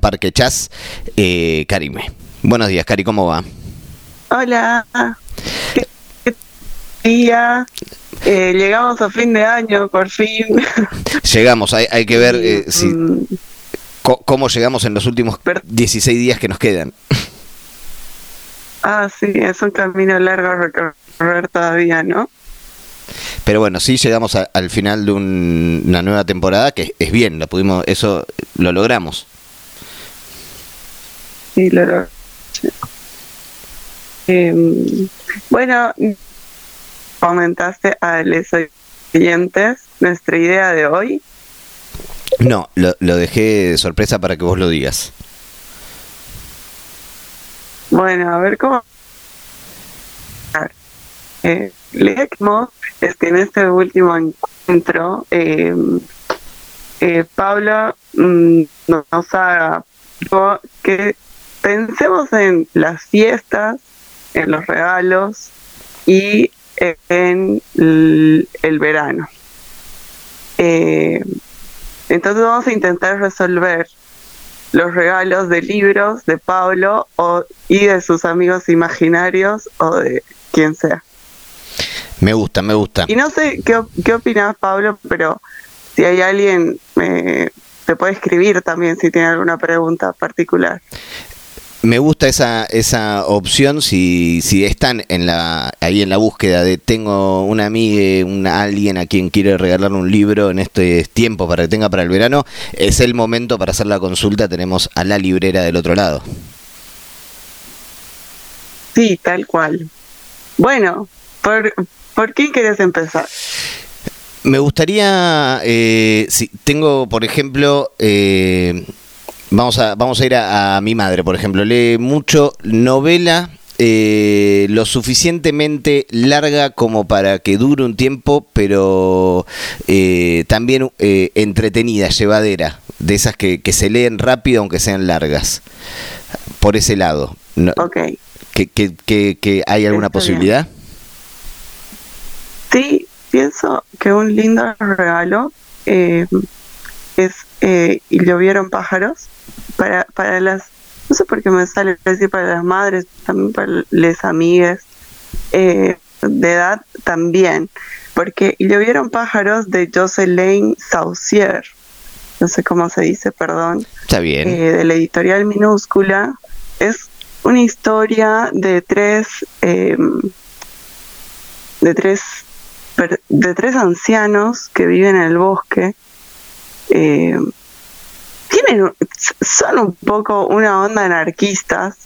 Parque Chas, eh, Karime. Buenos días, Cari, ¿cómo va? Hola. ¿Qué día? Eh, llegamos a fin de año, por fin. Llegamos, hay, hay que ver eh, si, mm. cómo llegamos en los últimos 16 días que nos quedan. Ah, sí, es un camino largo a recorrer todavía, ¿no? Pero bueno, sí llegamos al final de una nueva temporada que es bien, lo pudimos, eso lo logramos. Sí, lo logramos. Em, bueno, comentaste a los oyentes nuestra idea de hoy. No, lo, lo dejé de sorpresa para que vos lo digas. Bueno, a ver cómo. Eh, leemos es que en este último encuentro eh, eh, Pablo mm, nos ha que pensemos en las fiestas, en los regalos y en el, verano. Eh, entonces vamos a intentar resolver los regalos de libros de Pablo o, y de sus amigos imaginarios o de quien sea. Me gusta, me gusta. Y no sé qué, qué opinas, Pablo, pero si hay alguien, eh, te puede escribir también si tiene alguna pregunta particular. Me gusta esa, esa opción si, si están en la, ahí en la búsqueda de tengo una amiga, una, alguien a quien quiere regalar un libro en este tiempo para que tenga para el verano, es el momento para hacer la consulta, tenemos a la librera del otro lado. Sí, tal cual. Bueno, ¿por, ¿por quién querés empezar? Me gustaría, eh, si tengo, por ejemplo, eh, Vamos a, vamos a ir a, mi madre, por ejemplo. Lee mucho novela, eh, lo suficientemente larga como para que dure un tiempo, pero eh, también eh, entretenida, llevadera, de esas que, se leen rápido aunque sean largas. Por ese lado. ok. ¿Que, que, hay alguna posibilidad? Sí, pienso que un lindo regalo es Y llovieron pájaros para, para las, no sé por qué me sale decir para las madres, también para las amigas eh, de edad también, porque llovieron pájaros de Jocelyn Saucier, no sé cómo se dice, perdón. Está bien. Eh, de la editorial minúscula. Es una historia de tres, eh, de tres, de tres ancianos que viven en el bosque. Eh, tienen, son un poco una onda anarquistas.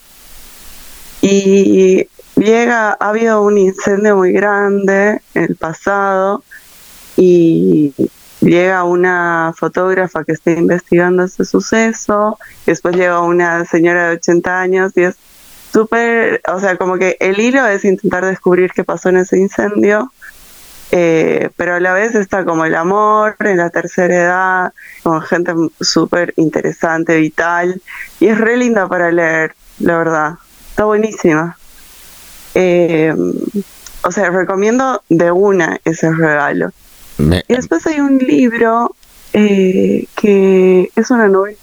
Y llega, ha habido un incendio muy grande en el pasado y llega una fotógrafa que está investigando ese suceso, después llega una señora de 80 años y es súper, o sea, como que el hilo es intentar descubrir qué pasó en ese incendio eh, pero a la vez está como el amor en la tercera edad, con gente súper interesante, vital, y es re linda para leer, la verdad, está buenísima. Eh, o sea, recomiendo de una ese regalo. Y después hay un libro eh, que es una novela,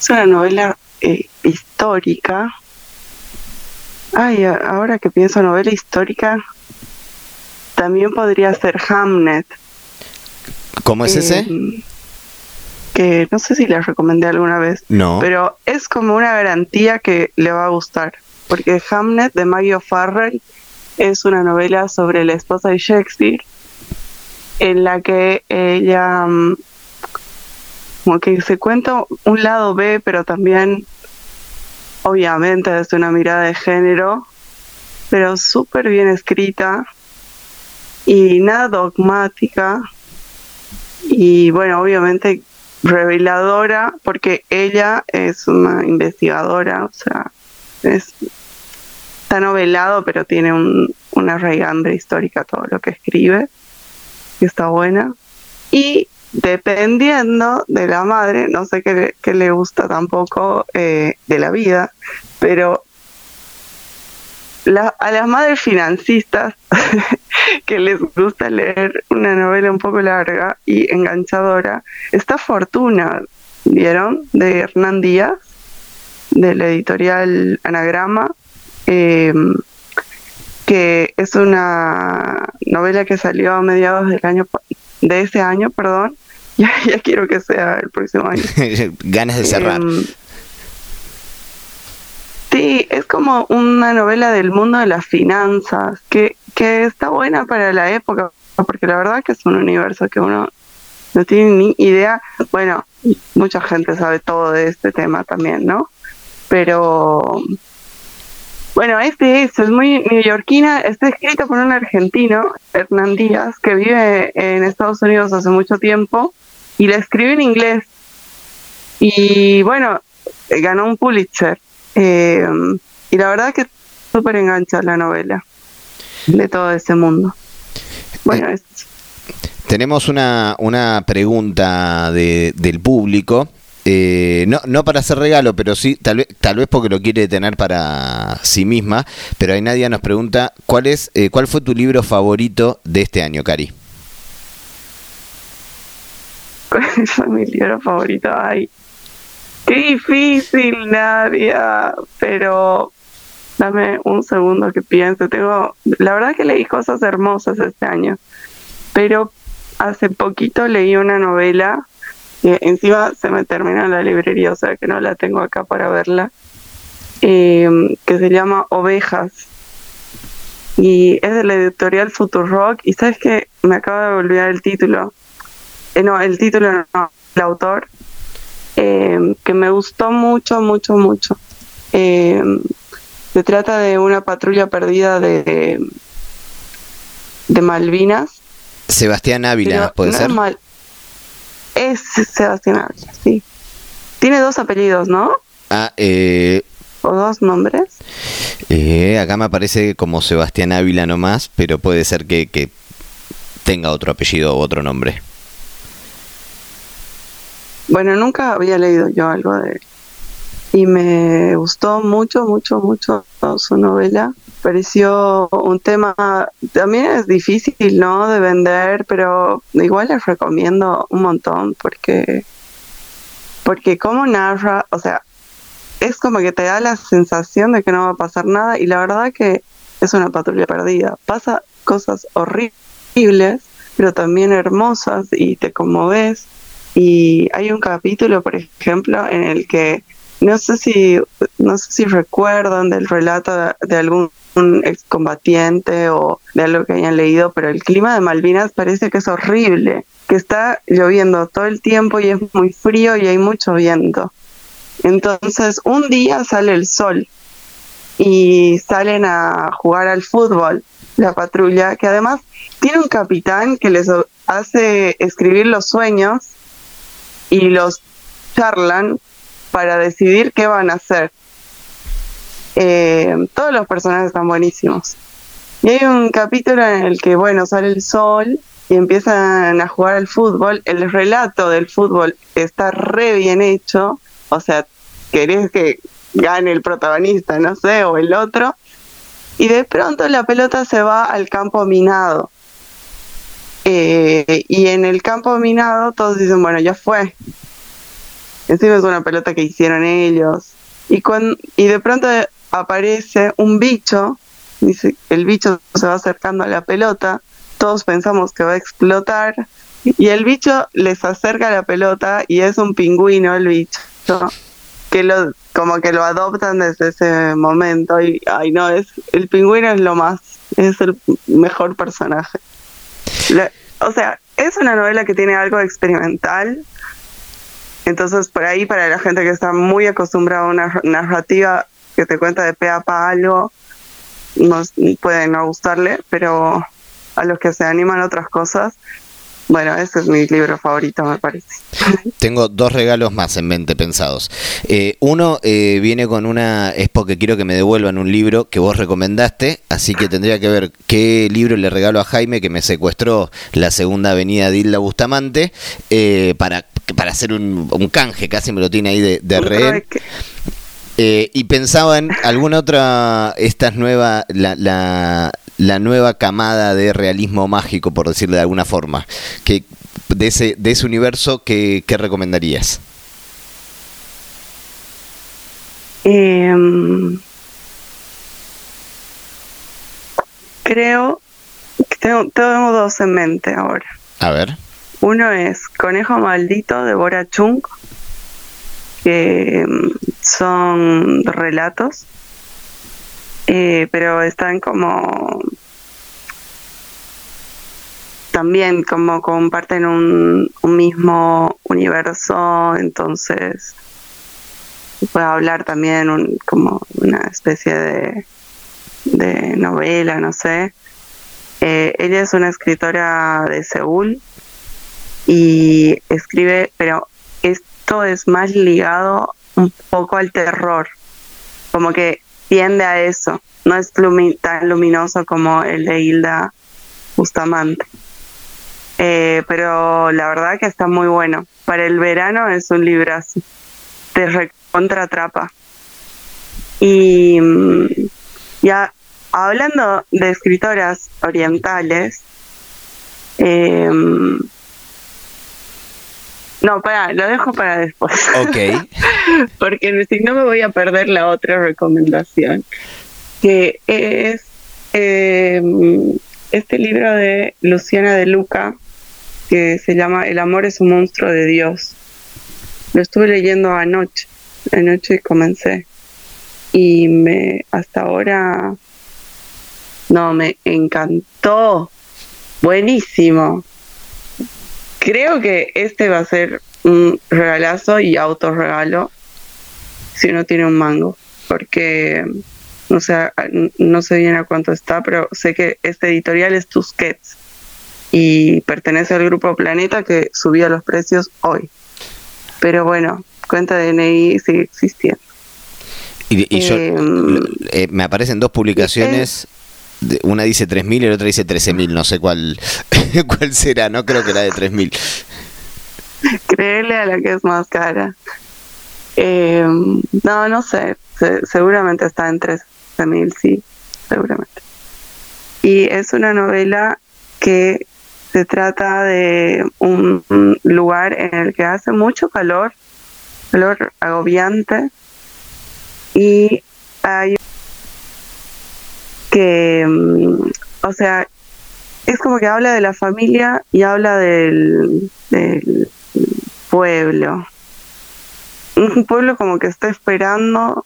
es una novela histórica. Ay, ahora que pienso novela histórica, también podría ser Hamnet. ¿Cómo es ese? Eh, que no sé si les recomendé alguna vez. No. Pero es como una garantía que le va a gustar. Porque Hamnet de Maggie Farrell es una novela sobre la esposa de Shakespeare en la que ella mm, como que se cuenta un lado B, pero también obviamente desde una mirada de género, pero súper bien escrita y nada dogmática y bueno, obviamente reveladora porque ella es una investigadora, o sea, es, está novelado pero tiene un, una raigambre histórica todo lo que escribe, y está buena. Y dependiendo de la madre, no sé qué, qué le gusta tampoco eh, de la vida, pero a las madres financistas que les gusta leer una novela un poco larga y enganchadora, está Fortuna ¿vieron? De Hernán Díaz, de la editorial Anagrama, em, que es una novela que salió a mediados del año de ese año, perdón. Ya, ya quiero que sea el próximo año. Ganas de cerrar. Em, sí, es como una novela del mundo de las finanzas, que, que está buena para la época, porque la verdad que es un universo que uno no tiene ni idea. Bueno, mucha gente sabe todo de este tema también, ¿no? Pero bueno, este es, es muy neoyorquina, está escrito por un argentino, Hernán Díaz, que vive en Estados Unidos hace mucho tiempo y la escribe en inglés. Y bueno, ganó un Pulitzer. Eh, y la verdad que súper engancha la novela de todo ese mundo. Bueno, es tenemos una, una pregunta de, del público. Eh, no, no para hacer regalo, pero sí, tal vez, tal vez porque lo quiere tener para sí misma. Pero ahí Nadia nos pregunta, ¿cuál, es, eh, ¿cuál fue tu libro favorito de este año, Cari? ¿Cuál fue mi libro favorito? Ay, qué difícil, Nadia. Pero dame un segundo que piense. Tengo, la verdad que leí cosas hermosas este año. Pero hace poquito leí una novela que encima se me termina en la librería, o sea que no la tengo acá para verla, eh, que se llama Ovejas. Y es de la editorial Rock Y sabes que me acaba de olvidar el título. Eh, no, el título no, el autor. Eh, que me gustó mucho, mucho, mucho. se trata de una patrulla perdida de, de Malvinas Sebastián Ávila, ¿puede ser? Es, Sebastián Ávila, sí. Tiene dos apellidos, ¿no? Ah, eh... ¿O dos nombres? Eh, acá me aparece como Sebastián Ávila nomás, pero puede ser que, que tenga otro apellido o otro nombre. Bueno, nunca había leído yo algo de él. Y me gustó mucho, mucho, mucho su novela pareció un tema, también es difícil, ¿no? De vender, pero igual les recomiendo un montón porque, porque como narra, o sea, es como que te da la sensación de que no va a pasar nada y la verdad que es una patrulla perdida. Pasa cosas horribles, pero también hermosas y te conmoves. Y hay un capítulo, por ejemplo, en el que no sé si no sé si recuerdan del relato de algún un excombatiente o de algo que hayan leído, pero el clima de Malvinas parece que es horrible, que está lloviendo todo el tiempo y es muy frío y hay mucho viento. Entonces, un día sale el sol y salen a jugar al fútbol la patrulla, que además tiene un capitán que les hace escribir los sueños y los charlan para decidir qué van a hacer. Eh, todos los personajes están buenísimos. Y hay un capítulo en el que, bueno, sale el sol y empiezan a jugar al fútbol. El relato del fútbol está re bien hecho. O sea, querés que gane el protagonista, no sé, o el otro. Y de pronto la pelota se va al campo minado. Eh, y en el campo minado todos dicen, bueno, ya fue. Encima es una pelota que hicieron ellos. Y, cuando, y de pronto aparece un bicho, dice, el bicho se va acercando a la pelota, todos pensamos que va a explotar, y el bicho les acerca la pelota y es un pingüino el bicho, que lo como que lo adoptan desde ese momento y ay no es el pingüino es lo más es el mejor personaje o sea es una novela que tiene algo experimental. Entonces por ahí para la gente que está muy acostumbrada a una narrativa que te cuenta de pe a pa algo, no, puede no gustarle, pero a los que se animan otras cosas, bueno, ese es mi libro favorito, me parece. Tengo dos regalos más en mente pensados. Eh, uno eh, viene con una, es porque quiero que me devuelvan un libro que vos recomendaste, así que tendría que ver qué libro le regalo a Jaime que me secuestró la segunda avenida de Isla Bustamante eh, para, para hacer un, canje, casi me lo tiene ahí de, de rehén. Eh, y pensaba en alguna otra, esta nueva, la, la, nueva camada de realismo mágico, por decirlo de alguna forma, que de ese, de ese universo, ¿qué, recomendarías? Em, creo que tengo, tengo dos en mente ahora. A ver. Uno es Conejo Maldito de Bora Chung, que em, son relatos, eh, pero están como también como comparten un, mismo universo, entonces puede hablar también un, como una especie de, de novela, no sé. Eh, ella es una escritora de Seúl y escribe, pero esto es más ligado un poco al terror, como que tiende a eso, no es tan luminoso como el de Hilda Bustamante. Eh, pero la verdad que está muy bueno. Para el verano es un librazo. Te recontratrapa. Y mm, ya hablando de escritoras orientales, eh, no, para, lo dejo para después. Ok. Porque si no me voy a perder la otra recomendación, que es eh, este libro de Luciana de Luca, que se llama El amor es un monstruo de Dios. Lo estuve leyendo anoche, anoche comencé. Y me hasta ahora no me encantó. Buenísimo. Creo que este va a ser un regalazo y autorregalo si uno tiene un mango, porque no sé, no sé bien a cuánto está, pero sé que este editorial es Tusquets y pertenece al grupo Planeta que subía los precios hoy. Pero bueno, cuenta de DNI sigue existiendo. Y, yo, em, eh, me aparecen dos publicaciones, una dice 3.000 y la otra dice 13.000, no sé cuál, cuál será, no creo que la de 3.000. Créele a la que es más cara. Em, no, no sé, seguramente está en 13.000, sí, seguramente. Y es una novela que se trata de un, lugar en el que hace mucho calor, calor agobiante, y hay que, mm, o sea, es como que habla de la familia y habla del, pueblo. Un pueblo como que está esperando,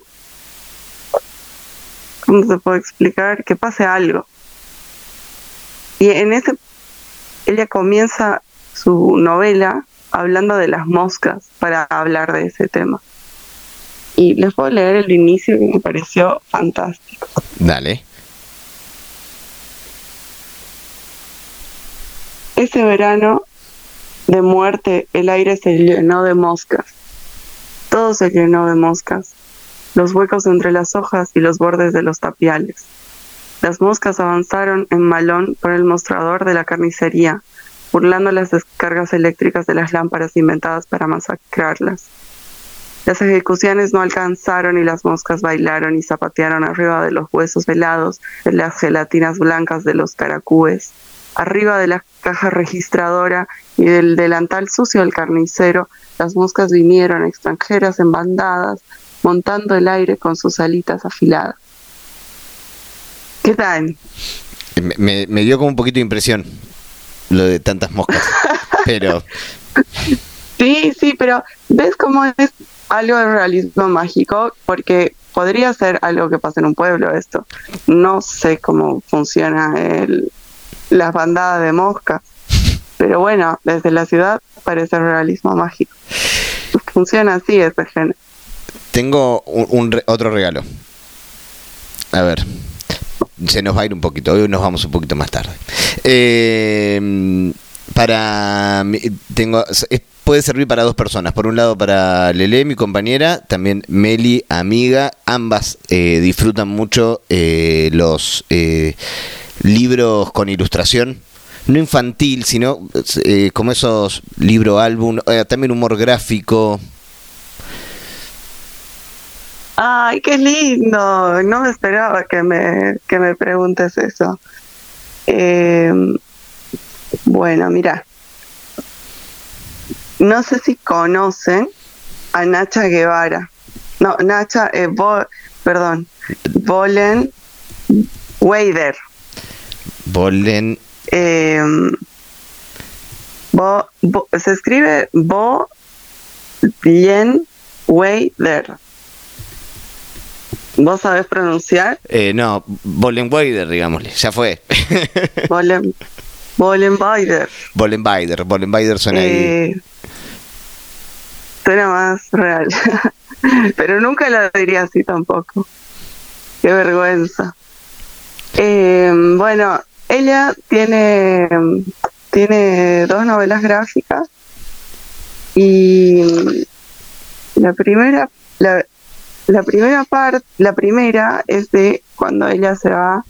¿cómo se puede explicar? Que pase algo. Y en ese ella comienza su novela hablando de las moscas para hablar de ese tema. Y les puedo leer el inicio que me pareció fantástico. Dale. Ese verano de muerte el aire se llenó de moscas. Todo se llenó de moscas. Los huecos entre las hojas y los bordes de los tapiales. Las moscas avanzaron en malón por el mostrador de la carnicería, burlando las descargas eléctricas de las lámparas inventadas para masacrarlas. Las ejecuciones no alcanzaron y las moscas bailaron y zapatearon arriba de los huesos velados de las gelatinas blancas de los caracúes, arriba de la caja registradora y del delantal sucio del carnicero, las moscas vinieron extranjeras en bandadas, montando el aire con sus alitas afiladas. ¿Qué tal? Me, dio como un poquito de impresión lo de tantas moscas. pero. Sí, sí, pero ¿ves cómo es algo de realismo mágico? Porque podría ser algo que pasa en un pueblo esto. No sé cómo funciona el, las bandadas de moscas. Pero bueno, desde la ciudad parece realismo mágico. Funciona así ese género. Tengo un otro regalo. A ver se nos va a ir un poquito, hoy nos vamos un poquito más tarde. Eh, para tengo puede servir para dos personas. Por un lado para Lele, mi compañera, también Meli, amiga. Ambas eh, disfrutan mucho eh, los libros con ilustración. No infantil, sino como esos libro álbum, también humor gráfico, Ay, qué lindo. No me esperaba que me, que me preguntes eso. Eh, bueno, mira. No sé si conocen a Nacha Guevara. no, Nacha, eh, perdón, Bolen Weider. Bolen. Eh, se escribe Bo Weider. ¿Vos sabés pronunciar? Eh, no, Bolenweider, digámosle, ya fue. Bolen, Bolenweider. Bolenweider, Bolenweider suena eh, ahí. Suena más real. Pero nunca lo diría así tampoco. Qué vergüenza. Eh, bueno, ella tiene, tiene dos novelas gráficas y la primera, la, la primera parte, la primera es de cuando ella se va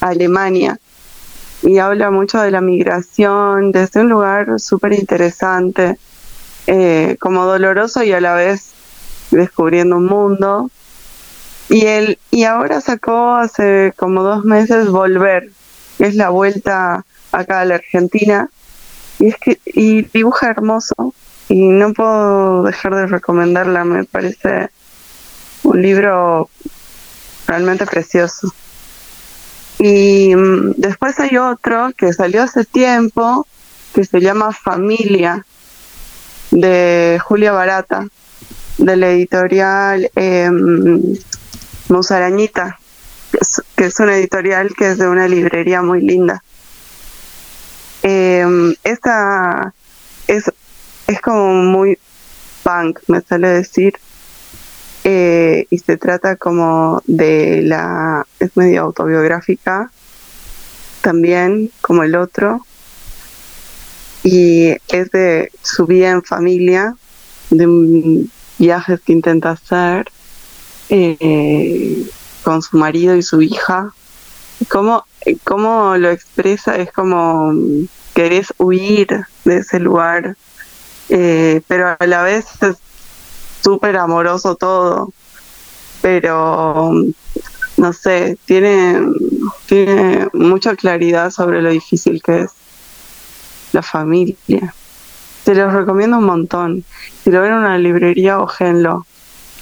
a Alemania y habla mucho de la migración desde un lugar súper interesante, eh, como doloroso y a la vez descubriendo un mundo. Y él, y ahora sacó hace como dos meses Volver, es la vuelta acá a la Argentina. Y es que, y dibuja hermoso. Y no puedo dejar de recomendarla, me parece un libro realmente precioso. Y mm, después hay otro que salió hace tiempo, que se llama Familia, de Julia Barata, de la editorial eh, Musarañita, que es, una editorial que es de una librería muy linda. Em, esta es, es como muy punk, me sale decir, eh, y se trata como de la, es medio autobiográfica también, como el otro, y es de su vida en familia, de viajes que intenta hacer eh, con su marido y su hija. ¿Cómo, ¿Cómo lo expresa? Es como querés huir de ese lugar, eh, pero a la vez es súper amoroso todo. Pero, no sé, tiene, tiene mucha claridad sobre lo difícil que es la familia. Te los recomiendo un montón. Si lo ven en una librería, ojenlo.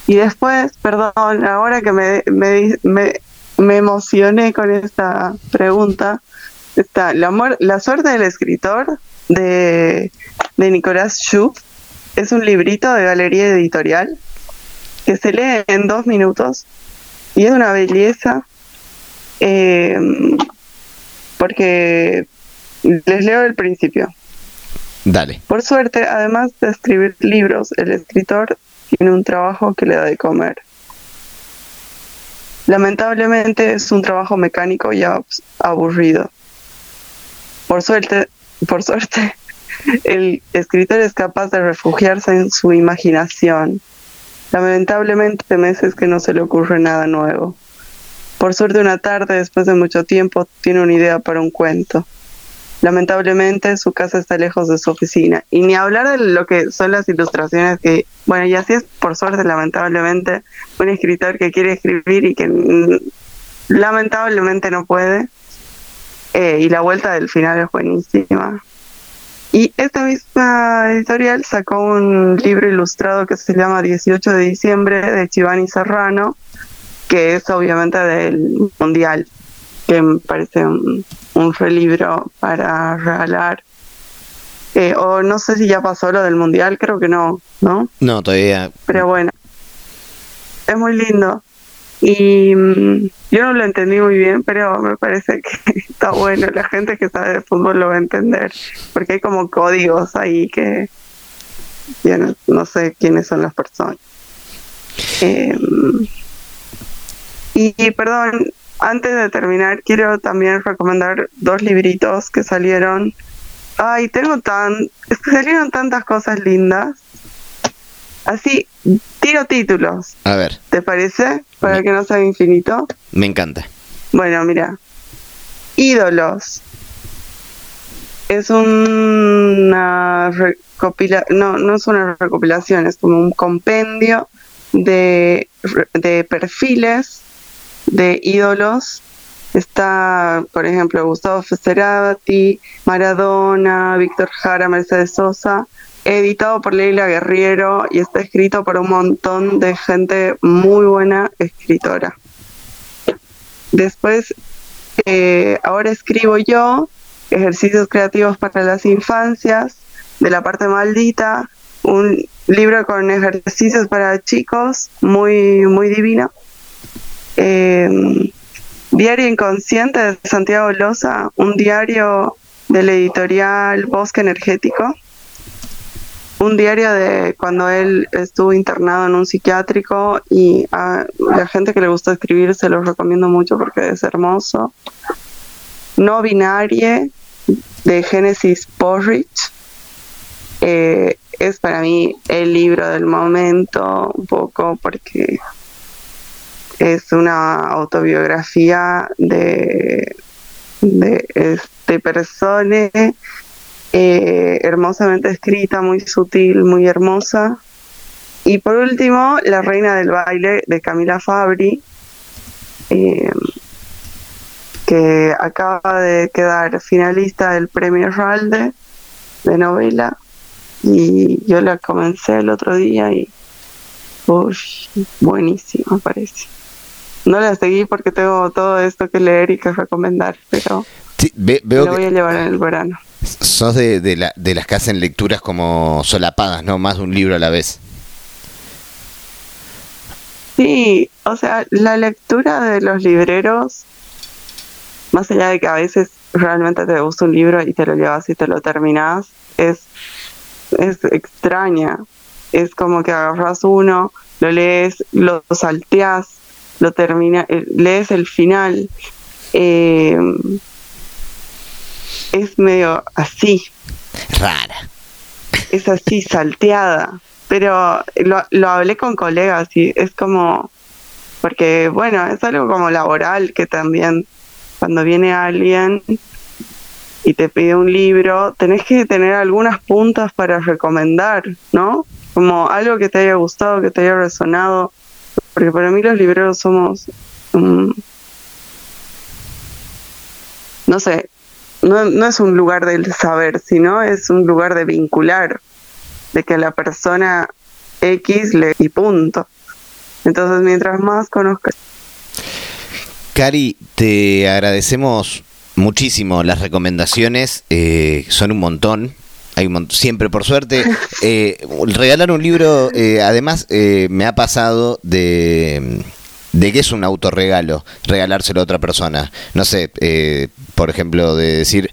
Y después, perdón, ahora que me, me, me, emocioné con esta pregunta, está La, la suerte del escritor de, de Nicolás Schub. Es un librito de galería editorial que se lee en dos minutos y es una belleza eh, porque les leo el principio. Dale. Por suerte, además de escribir libros, el escritor tiene un trabajo que le da de comer. Lamentablemente es un trabajo mecánico y aburrido. Por suerte, por suerte, el escritor es capaz de refugiarse en su imaginación. Lamentablemente, meses que no se le ocurre nada nuevo. Por suerte, una tarde, después de mucho tiempo, tiene una idea para un cuento. Lamentablemente su casa está lejos de su oficina. Y ni hablar de lo que son las ilustraciones que, bueno, y así es por suerte, lamentablemente, un escritor que quiere escribir y que mm, lamentablemente no puede. Eh, y la vuelta del final es buenísima. Y esta misma editorial sacó un libro ilustrado que se llama 18 de diciembre de Chivani Serrano, que es obviamente del Mundial que me parece un, un libro para regalar. Eh, o no sé si ya pasó lo del mundial, creo que no, ¿no? No, todavía. Pero bueno, es muy lindo. Y mm, yo no lo entendí muy bien, pero me parece que está bueno. La gente que sabe de fútbol lo va a entender, porque hay como códigos ahí que yo no, sé quiénes son las personas. Eh, y perdón, antes de terminar, quiero también recomendar dos libritos que salieron. Ay, tengo tan. Es que salieron tantas cosas lindas. Así, tiro títulos. A ver. ¿Te parece? Para que no sea infinito. Me encanta. Bueno, mira. Ídolos. Es una recopilación. No, no es una recopilación, es como un compendio de, de perfiles de ídolos está, por ejemplo, Gustavo Cerati, Maradona, Víctor Jara, Mercedes Sosa, editado por Leila Guerriero y está escrito por un montón de gente muy buena escritora. Después, eh, ahora escribo yo ejercicios creativos para las infancias, de la parte maldita, un libro con ejercicios para chicos, muy, muy divino. Eh, diario Inconsciente de Santiago Loza, un diario de la editorial Bosque Energético un diario de cuando él estuvo internado en un psiquiátrico y a la gente que le gusta escribir se los recomiendo mucho porque es hermoso. No binarie de Genesis Porridge eh, es para mí el libro del momento un poco porque es una autobiografía de de este persona eh, hermosamente escrita, muy sutil, muy hermosa. Y por último, La Reina del Baile de Camila Fabri, eh, que acaba de quedar finalista del premio Ralde de novela. Y yo la comencé el otro día y uy, buenísima parece. No la seguí porque tengo todo esto que leer y que recomendar, pero lo voy a llevar en el verano. Sos de, de, la, de las que hacen lecturas como solapadas, ¿no? Más de un libro a la vez. Sí, o sea, la lectura de los libreros, más allá de que a veces realmente te gusta un libro y te lo llevas y te lo terminas, es, es extraña. Es como que agarras uno, lo lees, lo salteas, lo terminas, eh, lees el final. Eh, es medio así. Rara. Es así, salteada. Pero lo, lo hablé con colegas y es como, porque bueno, es algo como laboral que también cuando viene alguien y te pide un libro, tenés que tener algunas puntas para recomendar, ¿no? Como algo que te haya gustado, que te haya resonado, porque para mí los libreros somos, no sé, no, no es un lugar del saber, sino es un lugar de vincular, de que la persona X le y punto. Entonces, mientras más conozcas. Cari, te agradecemos muchísimo las recomendaciones, eh, son un montón. Hay un siempre, por suerte, eh, regalar un libro, eh, además, me ha pasado de de que es un autorregalo regalárselo a otra persona. No sé, eh, por ejemplo, de decir,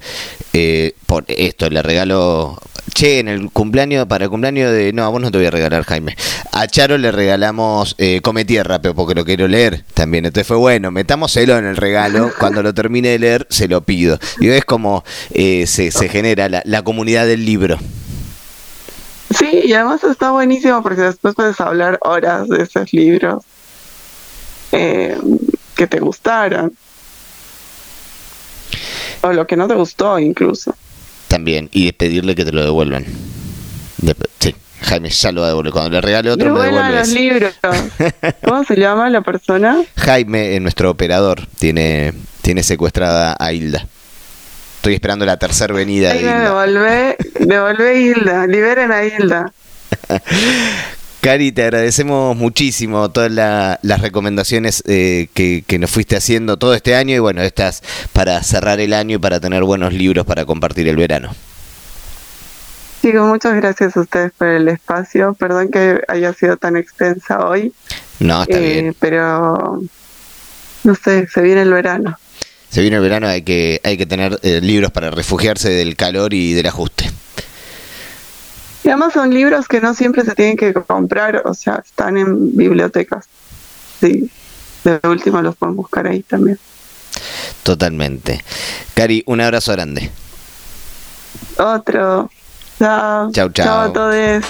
eh, por esto, le regalo, che, en el cumpleaños, para el cumpleaños de, no, a vos no te voy a regalar, Jaime. A Charo le regalamos eh, Come Tierra, pero porque lo quiero leer también. Entonces fue bueno, metámoselo en el regalo, cuando lo termine de leer, se lo pido. Y es como se, se genera la, la comunidad del libro. Sí, y además está buenísimo porque después puedes hablar horas de esos libros eh, que te gustaran. O lo que no te gustó incluso. También, y pedirle que te lo devuelvan. sí, Jaime ya lo devuelve. Cuando le regale otro, me devuelve. los libros. ¿Cómo se llama la persona? Jaime, nuestro operador, tiene, tiene secuestrada a Hilda. Estoy esperando la tercera venida. de Hilda. Devolvé, devolvé Hilda, liberen a Hilda. Cari, te agradecemos muchísimo todas las recomendaciones eh, que, nos fuiste haciendo todo este año y bueno, estas para cerrar el año y para tener buenos libros para compartir el verano. Digo, muchas gracias a ustedes por el espacio. Perdón que haya sido tan extensa hoy. No, está eh, bien. Pero, no sé, se viene el verano. Se viene el verano, hay que, hay que tener eh, libros para refugiarse del calor y del ajuste. Y además son libros que no siempre se tienen que comprar, o sea, están en bibliotecas. Sí, de último los pueden buscar ahí también. Totalmente. Cari, un abrazo grande. Otro. Chao. Chao, chao. Chao a todos.